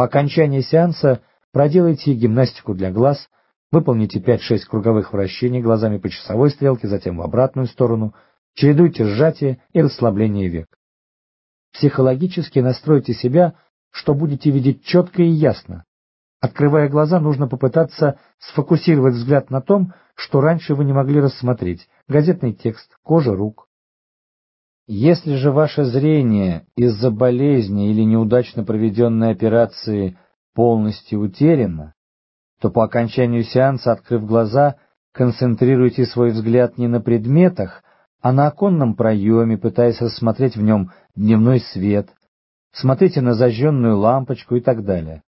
По окончании сеанса проделайте гимнастику для глаз, выполните 5-6 круговых вращений глазами по часовой стрелке, затем в обратную сторону, чередуйте сжатие и расслабление век. Психологически настройте себя, что будете видеть четко и ясно. Открывая глаза, нужно попытаться сфокусировать взгляд на том, что раньше вы не могли рассмотреть – газетный текст, кожа рук. Если же ваше зрение из-за болезни или неудачно проведенной операции полностью утеряно, то по окончанию сеанса, открыв глаза, концентрируйте свой взгляд не на предметах, а на оконном проеме, пытаясь рассмотреть в нем дневной свет, смотрите на зажженную лампочку и так далее.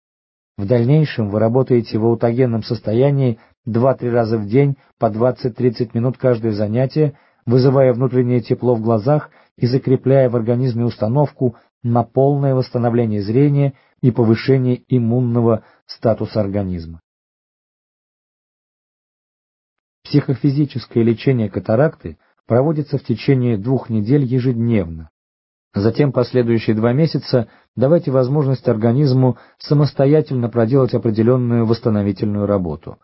В дальнейшем вы работаете в аутогенном состоянии 2-3 раза в день по 20-30 минут каждое занятие, вызывая внутреннее тепло в глазах и закрепляя в организме установку на полное восстановление зрения и повышение иммунного статуса организма. Психофизическое лечение катаракты проводится в течение двух недель ежедневно. Затем последующие два месяца давайте возможность организму самостоятельно проделать определенную восстановительную работу.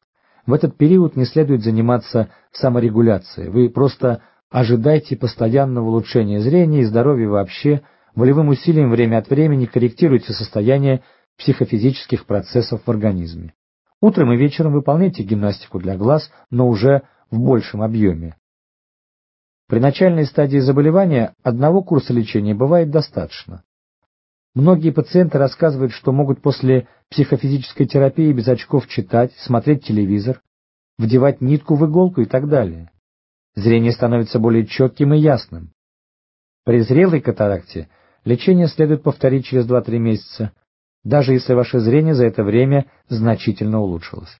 В этот период не следует заниматься саморегуляцией, вы просто ожидайте постоянного улучшения зрения и здоровья вообще, волевым усилием время от времени корректируйте состояние психофизических процессов в организме. Утром и вечером выполняйте гимнастику для глаз, но уже в большем объеме. При начальной стадии заболевания одного курса лечения бывает достаточно. Многие пациенты рассказывают, что могут после психофизической терапии без очков читать, смотреть телевизор, вдевать нитку в иголку и так далее. Зрение становится более четким и ясным. При зрелой катаракте лечение следует повторить через 2-3 месяца, даже если ваше зрение за это время значительно улучшилось.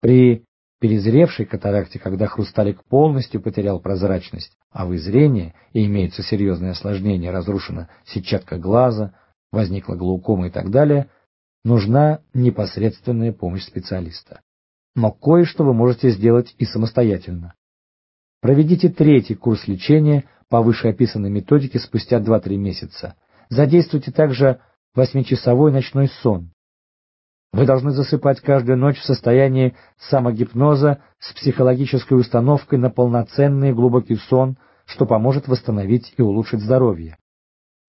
При перезревшей катаракте, когда хрусталик полностью потерял прозрачность, а вы зрение, и имеется серьезное осложнение, разрушена сетчатка глаза, возникла глаукома и так далее, нужна непосредственная помощь специалиста. Но кое-что вы можете сделать и самостоятельно. Проведите третий курс лечения по вышеописанной методике спустя 2-3 месяца. Задействуйте также восьмичасовой ночной сон. Вы должны засыпать каждую ночь в состоянии самогипноза с психологической установкой на полноценный глубокий сон, что поможет восстановить и улучшить здоровье.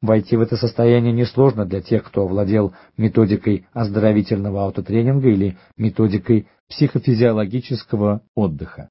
Войти в это состояние несложно для тех, кто овладел методикой оздоровительного аутотренинга или методикой психофизиологического отдыха.